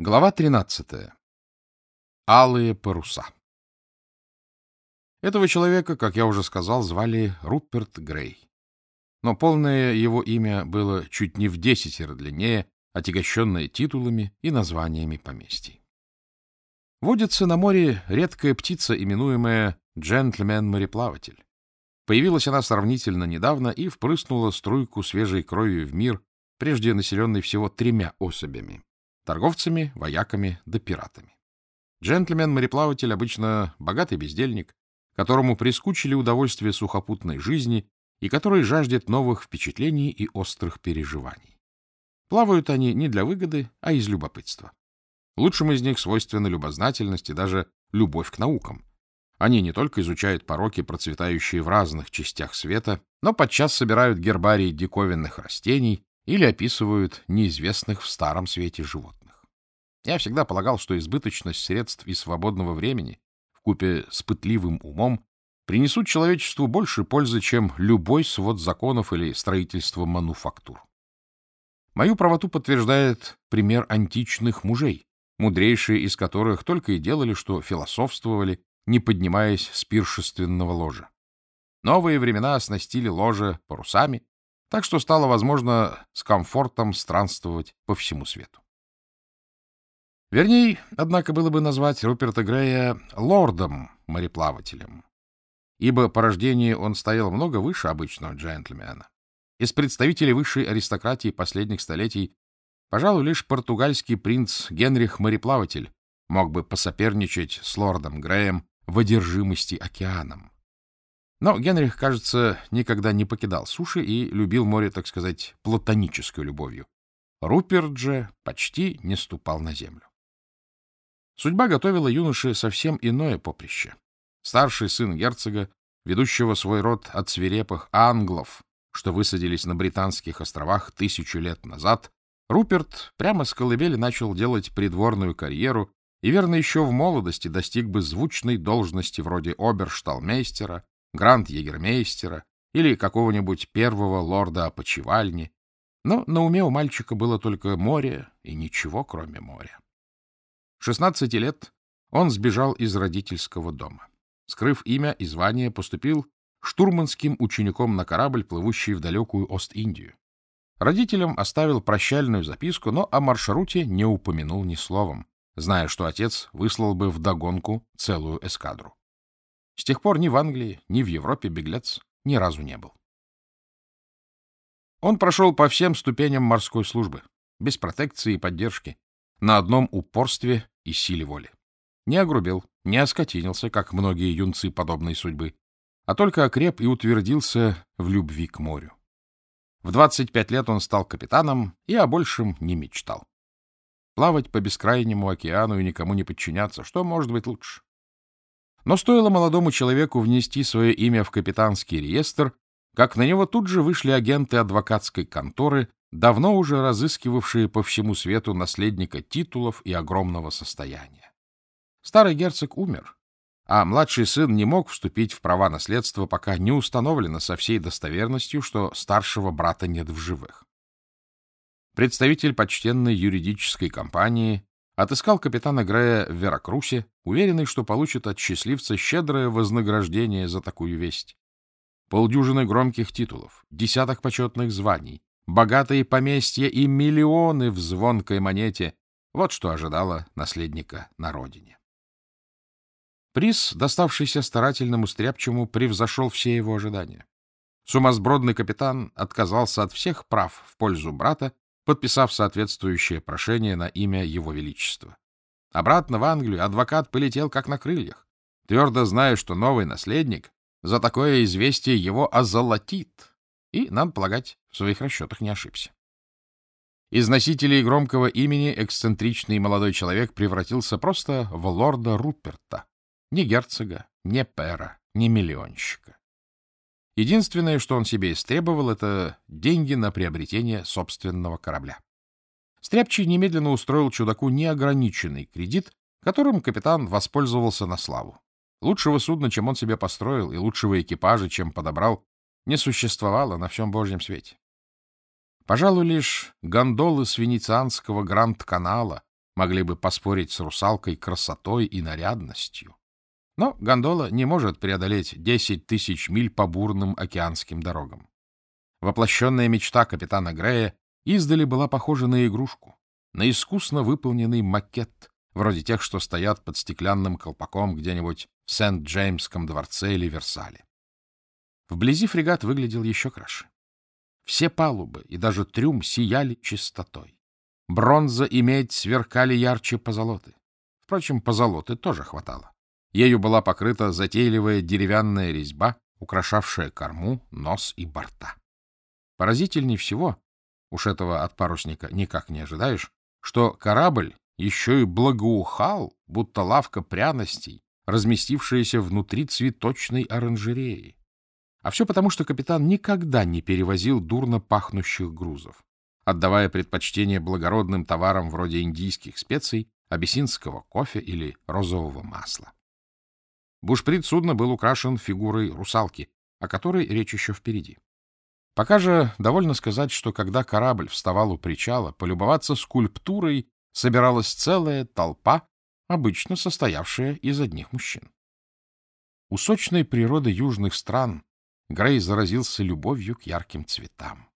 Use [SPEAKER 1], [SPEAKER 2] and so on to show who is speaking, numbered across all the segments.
[SPEAKER 1] Глава 13. Алые паруса. Этого человека, как я уже сказал, звали Руперт Грей. Но полное его имя было чуть не в десятеро длиннее, отягощенное титулами и названиями поместий. Водится на море редкая птица, именуемая джентльмен-мореплаватель. Появилась она сравнительно недавно и впрыснула струйку свежей крови в мир, прежде населенный всего тремя особями торговцами, вояками да пиратами. Джентльмен-мореплаватель обычно богатый бездельник, которому прискучили удовольствие сухопутной жизни и который жаждет новых впечатлений и острых переживаний. Плавают они не для выгоды, а из любопытства. Лучшим из них свойственна любознательность и даже любовь к наукам. Они не только изучают пороки, процветающие в разных частях света, но подчас собирают гербарии диковинных растений или описывают неизвестных в старом свете животных. Я всегда полагал, что избыточность средств и свободного времени в купе с пытливым умом принесут человечеству больше пользы, чем любой свод законов или строительство мануфактур. Мою правоту подтверждает пример античных мужей, мудрейшие из которых только и делали, что философствовали, не поднимаясь с пиршественного ложа. Новые времена оснастили ложе парусами, так что стало возможно с комфортом странствовать по всему свету. Вернее, однако, было бы назвать Руперта Грея лордом-мореплавателем, ибо по рождению он стоял много выше обычного джентльмена. Из представителей высшей аристократии последних столетий, пожалуй, лишь португальский принц Генрих-мореплаватель мог бы посоперничать с лордом Греем в одержимости океаном. Но Генрих, кажется, никогда не покидал суши и любил море, так сказать, платонической любовью. Руперт же почти не ступал на землю. Судьба готовила юноше совсем иное поприще. Старший сын герцога, ведущего свой род от свирепых англов, что высадились на Британских островах тысячу лет назад, Руперт прямо с колыбели начал делать придворную карьеру и, верно, еще в молодости достиг бы звучной должности вроде обершталмейстера гранд-егермейстера или какого-нибудь первого лорда опочивальни, но на уме у мальчика было только море и ничего, кроме моря. Шестнадцати лет он сбежал из родительского дома. Скрыв имя и звание, поступил штурманским учеником на корабль, плывущий в далекую Ост-Индию. Родителям оставил прощальную записку, но о маршруте не упомянул ни словом, зная, что отец выслал бы вдогонку целую эскадру. С тех пор ни в Англии, ни в Европе беглец ни разу не был. Он прошел по всем ступеням морской службы, без протекции и поддержки, на одном упорстве и силе воли. Не огрубел, не оскотинился, как многие юнцы подобной судьбы, а только окреп и утвердился в любви к морю. В 25 лет он стал капитаном и о большем не мечтал. Плавать по бескрайнему океану и никому не подчиняться, что может быть лучше? Но стоило молодому человеку внести свое имя в капитанский реестр, как на него тут же вышли агенты адвокатской конторы, давно уже разыскивавшие по всему свету наследника титулов и огромного состояния. Старый герцог умер, а младший сын не мог вступить в права наследства, пока не установлено со всей достоверностью, что старшего брата нет в живых. Представитель почтенной юридической компании Отыскал капитана Грея в Веракрусе, уверенный, что получит от счастливца щедрое вознаграждение за такую весть. Полдюжины громких титулов, десяток почетных званий, богатые поместья и миллионы в звонкой монете — вот что ожидало наследника на родине. Приз, доставшийся старательному стряпчему, превзошел все его ожидания. Сумасбродный капитан отказался от всех прав в пользу брата подписав соответствующее прошение на имя Его Величества. Обратно в Англию адвокат полетел как на крыльях, твердо зная, что новый наследник за такое известие его озолотит, и, надо полагать, в своих расчетах не ошибся. Из носителей громкого имени эксцентричный молодой человек превратился просто в лорда Руперта, ни герцога, ни пера, ни миллионщика. Единственное, что он себе истребовал, это деньги на приобретение собственного корабля. Стряпчий немедленно устроил чудаку неограниченный кредит, которым капитан воспользовался на славу. Лучшего судна, чем он себе построил, и лучшего экипажа, чем подобрал, не существовало на всем Божьем свете. Пожалуй, лишь гондолы с венецианского Гранд-канала могли бы поспорить с русалкой красотой и нарядностью. Но гондола не может преодолеть 10 тысяч миль по бурным океанским дорогам. Воплощенная мечта капитана Грея издали была похожа на игрушку, на искусно выполненный макет, вроде тех, что стоят под стеклянным колпаком где-нибудь в Сент-Джеймском дворце или Версале. Вблизи фрегат выглядел еще краше. Все палубы и даже трюм сияли чистотой. Бронза и медь сверкали ярче позолоты. Впрочем, позолоты тоже хватало. Ею была покрыта затейливая деревянная резьба, украшавшая корму, нос и борта. Поразительней всего, уж этого от парусника никак не ожидаешь, что корабль еще и благоухал, будто лавка пряностей, разместившаяся внутри цветочной оранжереи. А все потому, что капитан никогда не перевозил дурно пахнущих грузов, отдавая предпочтение благородным товарам вроде индийских специй, абиссинского кофе или розового масла. Бушприт судна был украшен фигурой русалки, о которой речь еще впереди. Пока же довольно сказать, что когда корабль вставал у причала, полюбоваться скульптурой собиралась целая толпа, обычно состоявшая из одних мужчин. У сочной природы южных стран Грей заразился любовью к ярким цветам.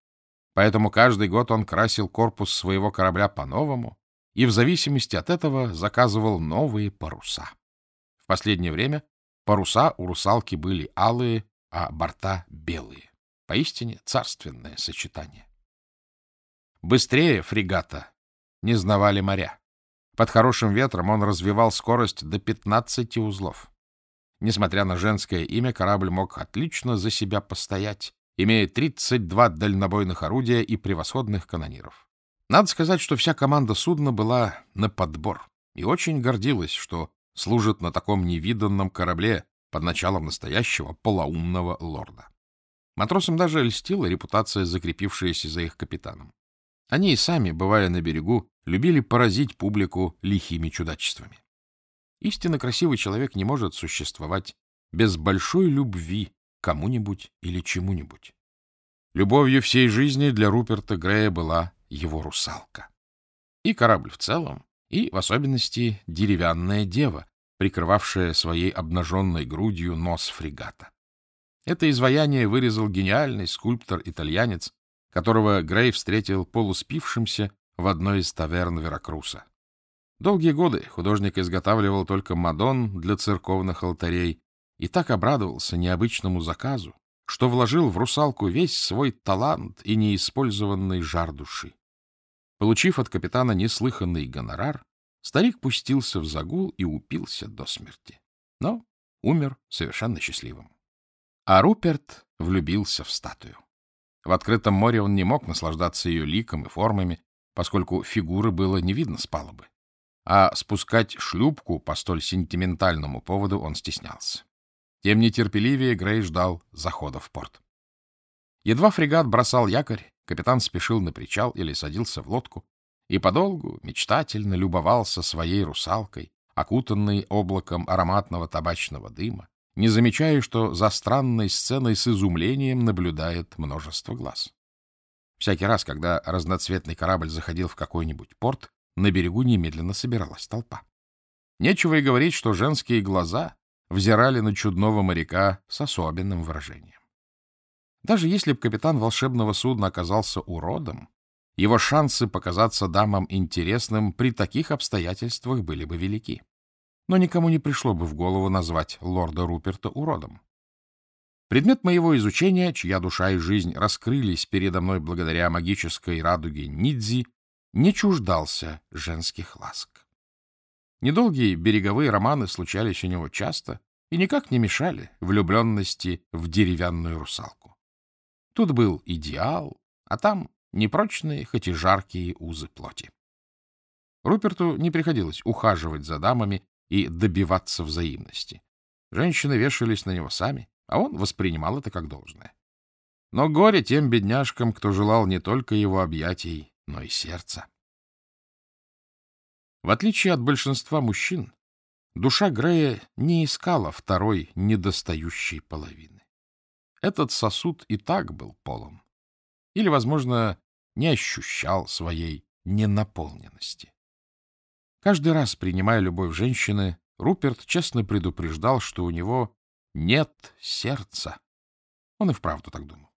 [SPEAKER 1] Поэтому каждый год он красил корпус своего корабля по-новому и в зависимости от этого заказывал новые паруса. В последнее время паруса у русалки были алые, а борта — белые. Поистине царственное сочетание. Быстрее фрегата не знавали моря. Под хорошим ветром он развивал скорость до 15 узлов. Несмотря на женское имя, корабль мог отлично за себя постоять, имея 32 дальнобойных орудия и превосходных канониров. Надо сказать, что вся команда судна была на подбор и очень гордилась, что служит на таком невиданном корабле под началом настоящего полоумного лорда. Матросам даже льстила репутация, закрепившаяся за их капитаном. Они и сами, бывая на берегу, любили поразить публику лихими чудачествами. Истинно красивый человек не может существовать без большой любви кому-нибудь или чему-нибудь. Любовью всей жизни для Руперта Грея была его русалка. И корабль в целом, и, в особенности, деревянная дева, прикрывавшая своей обнаженной грудью нос фрегата. Это изваяние вырезал гениальный скульптор-итальянец, которого Грей встретил полуспившимся в одной из таверн Веракруса. Долгие годы художник изготавливал только Мадон для церковных алтарей и так обрадовался необычному заказу, что вложил в русалку весь свой талант и неиспользованный жар души. Получив от капитана неслыханный гонорар, старик пустился в загул и упился до смерти. Но умер совершенно счастливым. А Руперт влюбился в статую. В открытом море он не мог наслаждаться ее ликом и формами, поскольку фигуры было не видно с палубы а спускать шлюпку по столь сентиментальному поводу он стеснялся. Тем нетерпеливее Грей ждал захода в порт. Едва фрегат бросал якорь, капитан спешил на причал или садился в лодку и подолгу мечтательно любовался своей русалкой, окутанной облаком ароматного табачного дыма, не замечая, что за странной сценой с изумлением наблюдает множество глаз. Всякий раз, когда разноцветный корабль заходил в какой-нибудь порт, на берегу немедленно собиралась толпа. Нечего и говорить, что женские глаза взирали на чудного моряка с особенным выражением. Даже если бы капитан волшебного судна оказался уродом, его шансы показаться дамам интересным при таких обстоятельствах были бы велики. Но никому не пришло бы в голову назвать лорда Руперта уродом. Предмет моего изучения, чья душа и жизнь раскрылись передо мной благодаря магической радуге Нидзи, не чуждался женских ласк. Недолгие береговые романы случались у него часто и никак не мешали влюбленности в деревянную русалку. Тут был идеал, а там непрочные, хоть и жаркие узы плоти. Руперту не приходилось ухаживать за дамами и добиваться взаимности. Женщины вешались на него сами, а он воспринимал это как должное. Но горе тем бедняжкам, кто желал не только его объятий, но и сердца. В отличие от большинства мужчин, душа Грея не искала второй недостающей половины. Этот сосуд и так был полон. Или, возможно, не ощущал своей ненаполненности. Каждый раз, принимая любовь женщины, Руперт честно предупреждал, что у него нет сердца. Он и вправду так думал.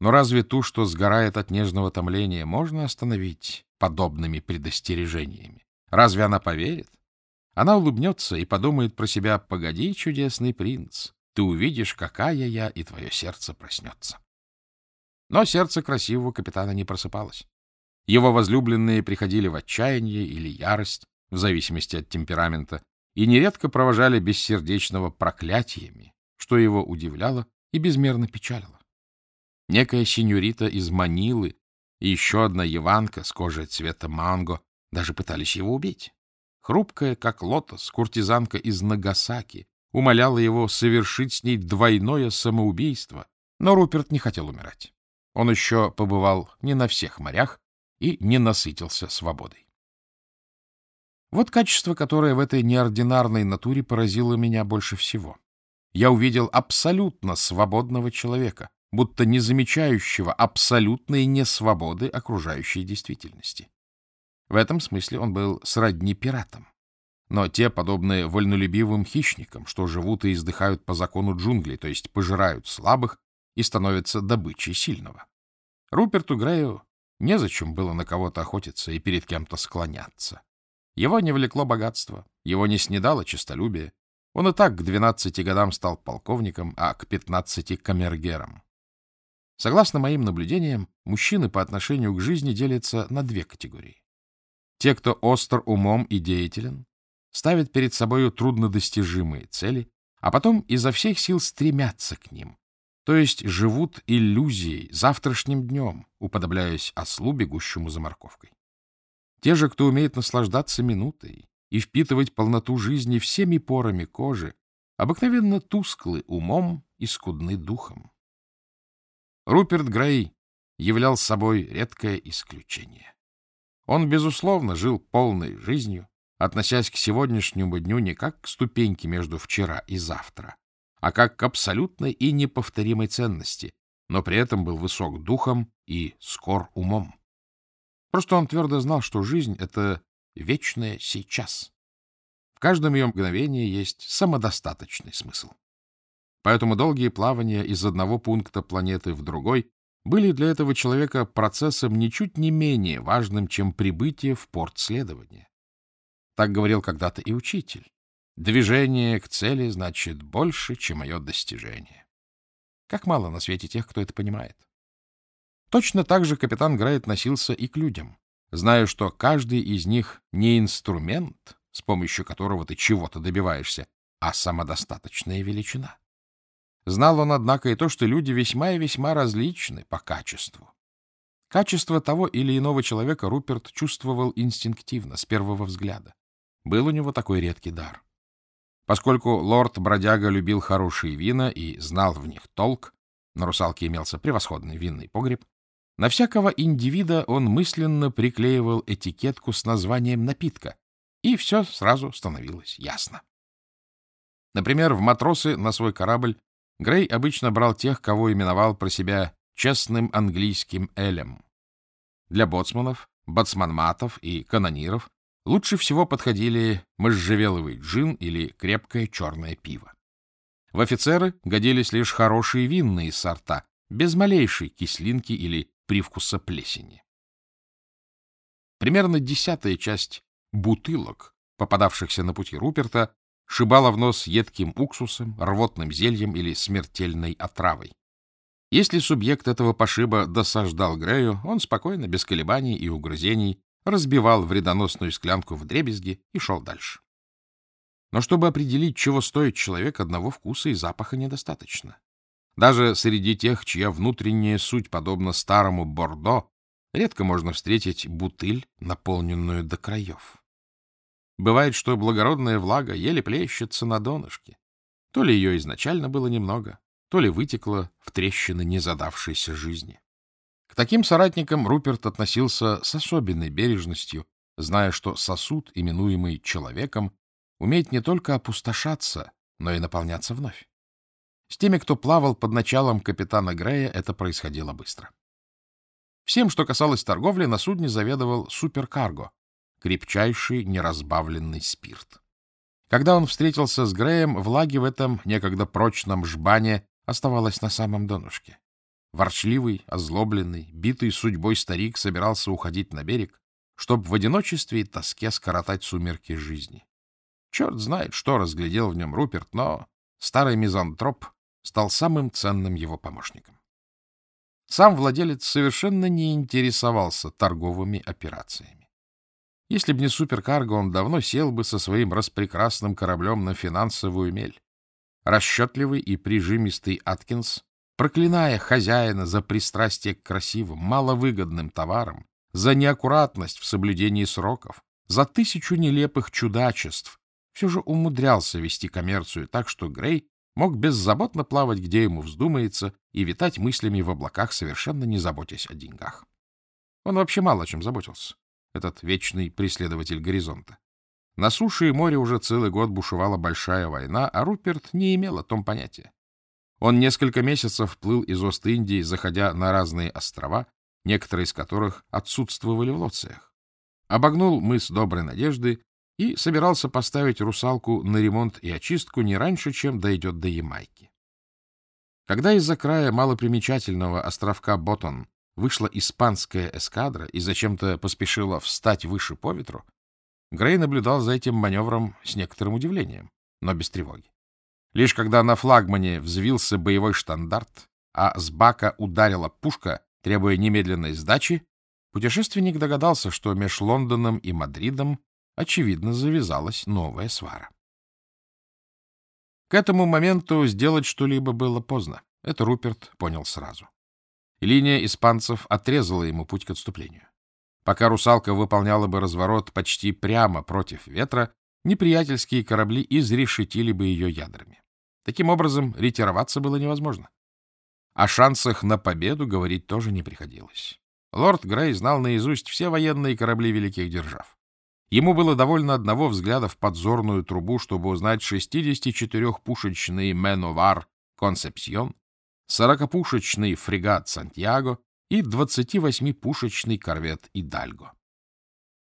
[SPEAKER 1] Но разве ту, что сгорает от нежного томления, можно остановить подобными предостережениями? Разве она поверит? Она улыбнется и подумает про себя «Погоди, чудесный принц, ты увидишь, какая я, и твое сердце проснется». Но сердце красивого капитана не просыпалось. Его возлюбленные приходили в отчаяние или ярость, в зависимости от темперамента, и нередко провожали бессердечного проклятиями, что его удивляло и безмерно печалило. Некая синьорита из Манилы и еще одна яванка с кожей цвета манго даже пытались его убить. Хрупкая, как лотос, куртизанка из Нагасаки умоляла его совершить с ней двойное самоубийство, но Руперт не хотел умирать. Он еще побывал не на всех морях и не насытился свободой. Вот качество, которое в этой неординарной натуре поразило меня больше всего. Я увидел абсолютно свободного человека, будто не замечающего абсолютной несвободы окружающей действительности. В этом смысле он был сродни пиратам. Но те, подобные вольнолюбивым хищникам, что живут и издыхают по закону джунглей, то есть пожирают слабых и становятся добычей сильного. Руперту Грею незачем было на кого-то охотиться и перед кем-то склоняться. Его не влекло богатство, его не снедало честолюбие. Он и так к двенадцати годам стал полковником, а к пятнадцати — камергером. Согласно моим наблюдениям, мужчины по отношению к жизни делятся на две категории. Те, кто остр умом и деятелен, ставят перед собою труднодостижимые цели, а потом изо всех сил стремятся к ним, то есть живут иллюзией, завтрашним днем, уподобляясь ослу, бегущему за морковкой. Те же, кто умеет наслаждаться минутой и впитывать полноту жизни всеми порами кожи, обыкновенно тусклы умом и скудны духом. Руперт Грей являл собой редкое исключение. Он, безусловно, жил полной жизнью, относясь к сегодняшнему дню не как к ступеньке между вчера и завтра, а как к абсолютной и неповторимой ценности, но при этом был высок духом и скор умом. Просто он твердо знал, что жизнь — это вечное сейчас. В каждом ее мгновении есть самодостаточный смысл. Поэтому долгие плавания из одного пункта планеты в другой были для этого человека процессом ничуть не менее важным, чем прибытие в порт следования. Так говорил когда-то и учитель. Движение к цели значит больше, чем ее достижение. Как мало на свете тех, кто это понимает. Точно так же капитан Грайт носился и к людям, зная, что каждый из них не инструмент, с помощью которого ты чего-то добиваешься, а самодостаточная величина. Знал он, однако, и то, что люди весьма и весьма различны по качеству. Качество того или иного человека Руперт чувствовал инстинктивно, с первого взгляда. Был у него такой редкий дар. Поскольку лорд-бродяга любил хорошие вина и знал в них толк, на русалке имелся превосходный винный погреб, на всякого индивида он мысленно приклеивал этикетку с названием напитка, и все сразу становилось ясно. Например, в матросы на свой корабль Грей обычно брал тех, кого именовал про себя честным английским элем. Для боцманов, боцманматов и канониров лучше всего подходили можжевеловый джин или крепкое черное пиво. В офицеры годились лишь хорошие винные сорта, без малейшей кислинки или привкуса плесени. Примерно десятая часть бутылок, попадавшихся на пути Руперта, шибала в нос едким уксусом, рвотным зельем или смертельной отравой. Если субъект этого пошиба досаждал Грею, он спокойно, без колебаний и угрызений, разбивал вредоносную склянку в дребезги и шел дальше. Но чтобы определить, чего стоит человек, одного вкуса и запаха недостаточно. Даже среди тех, чья внутренняя суть подобна старому бордо, редко можно встретить бутыль, наполненную до краев. Бывает, что благородная влага еле плещется на донышке. То ли ее изначально было немного, то ли вытекло в трещины незадавшейся жизни. К таким соратникам Руперт относился с особенной бережностью, зная, что сосуд, именуемый человеком, умеет не только опустошаться, но и наполняться вновь. С теми, кто плавал под началом капитана Грея, это происходило быстро. Всем, что касалось торговли, на судне заведовал суперкарго, крепчайший неразбавленный спирт. Когда он встретился с Греем, влаги в этом некогда прочном жбане оставалось на самом донышке. Ворчливый, озлобленный, битый судьбой старик собирался уходить на берег, чтобы в одиночестве и тоске скоротать сумерки жизни. Черт знает, что разглядел в нем Руперт, но старый мизантроп стал самым ценным его помощником. Сам владелец совершенно не интересовался торговыми операциями. Если б не суперкарго, он давно сел бы со своим распрекрасным кораблем на финансовую мель. Расчетливый и прижимистый Аткинс, проклиная хозяина за пристрастие к красивым, маловыгодным товарам, за неаккуратность в соблюдении сроков, за тысячу нелепых чудачеств, все же умудрялся вести коммерцию так, что Грей мог беззаботно плавать, где ему вздумается, и витать мыслями в облаках, совершенно не заботясь о деньгах. Он вообще мало о чем заботился, этот вечный преследователь горизонта. На суше и море уже целый год бушевала большая война, а Руперт не имел о том понятия. Он несколько месяцев плыл из Ост-Индии, заходя на разные острова, некоторые из которых отсутствовали в Лоциях. Обогнул мыс Доброй Надежды и собирался поставить русалку на ремонт и очистку не раньше, чем дойдет до Ямайки. Когда из-за края малопримечательного островка Ботон вышла испанская эскадра и зачем-то поспешила встать выше по ветру, Грей наблюдал за этим маневром с некоторым удивлением, но без тревоги. Лишь когда на флагмане взвился боевой штандарт, а с бака ударила пушка, требуя немедленной сдачи, путешественник догадался, что меж Лондоном и Мадридом очевидно, завязалась новая свара. К этому моменту сделать что-либо было поздно. Это Руперт понял сразу. Линия испанцев отрезала ему путь к отступлению. Пока русалка выполняла бы разворот почти прямо против ветра, неприятельские корабли изрешетили бы ее ядрами. Таким образом, ретироваться было невозможно. О шансах на победу говорить тоже не приходилось. Лорд Грей знал наизусть все военные корабли великих держав. Ему было довольно одного взгляда в подзорную трубу, чтобы узнать 64-пушечный «Меновар» «Консепсьон», 40-пушечный фрегат «Сантьяго» и 28-пушечный корвет «Идальго».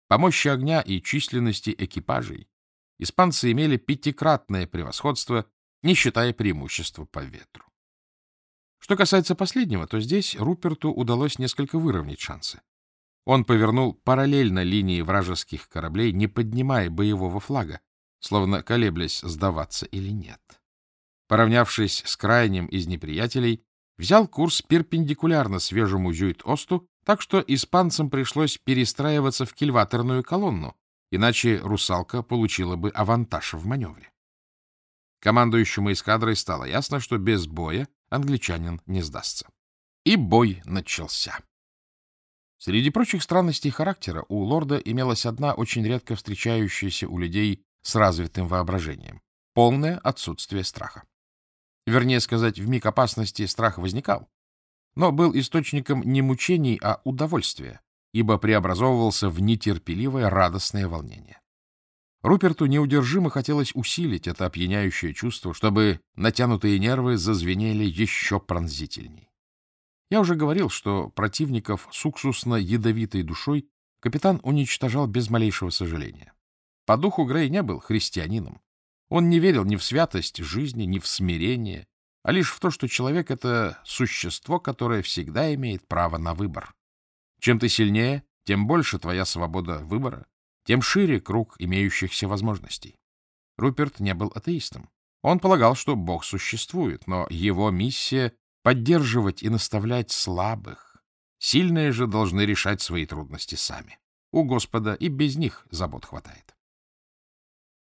[SPEAKER 1] По мощи огня и численности экипажей испанцы имели пятикратное превосходство, не считая преимущества по ветру. Что касается последнего, то здесь Руперту удалось несколько выровнять шансы. Он повернул параллельно линии вражеских кораблей, не поднимая боевого флага, словно колеблясь, сдаваться или нет. Поравнявшись с крайним из неприятелей, взял курс перпендикулярно свежему Зюит-Осту, так что испанцам пришлось перестраиваться в кильваторную колонну, иначе «Русалка» получила бы авантаж в маневре. Командующему эскадрой стало ясно, что без боя англичанин не сдастся. И бой начался. Среди прочих странностей характера у лорда имелась одна очень редко встречающаяся у людей с развитым воображением — полное отсутствие страха. Вернее сказать, в миг опасности страх возникал, но был источником не мучений, а удовольствия, ибо преобразовывался в нетерпеливое радостное волнение. Руперту неудержимо хотелось усилить это опьяняющее чувство, чтобы натянутые нервы зазвенели еще пронзительней. Я уже говорил, что противников с уксусно-ядовитой душой капитан уничтожал без малейшего сожаления. По духу Грей не был христианином. Он не верил ни в святость жизни, ни в смирение, а лишь в то, что человек — это существо, которое всегда имеет право на выбор. Чем ты сильнее, тем больше твоя свобода выбора, тем шире круг имеющихся возможностей. Руперт не был атеистом. Он полагал, что Бог существует, но его миссия поддерживать и наставлять слабых. Сильные же должны решать свои трудности сами. У Господа и без них забот хватает.